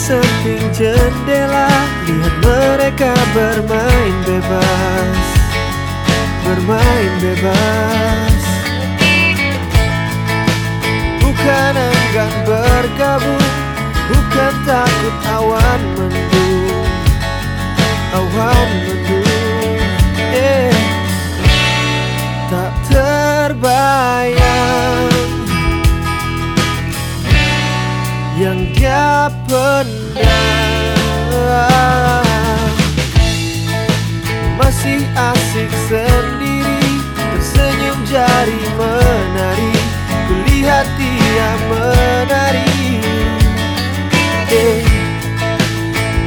samping jendela Lihat mereka bermain bebas. Bermain bebas. Bukan enggan bergabung Bukan takut awan mendung. Awan mendung Yang dia pendam Masih asik sendiri Tersenyum jari menari Kulihat dia menari. Eh,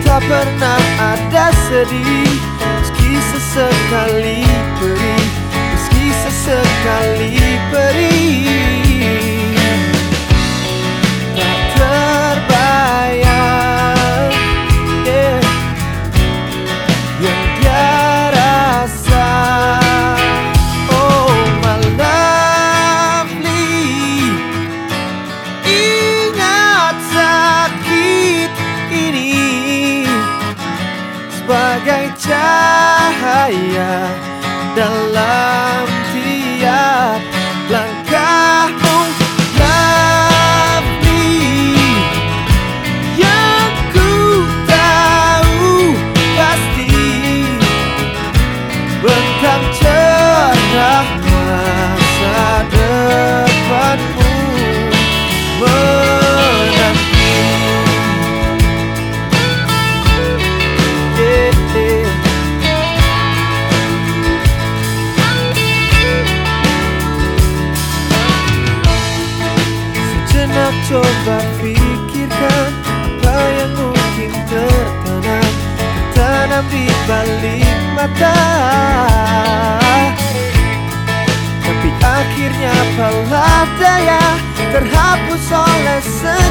Tak pernah ada sedih Meski sesekali perih Meski sesekali perih Sebagai cahaya dalam coba pikirkan Apa yang mungkin tertanam? Tertanam di balik mata. Tapi akhirnya pala daya Terhapus oleh senyumnya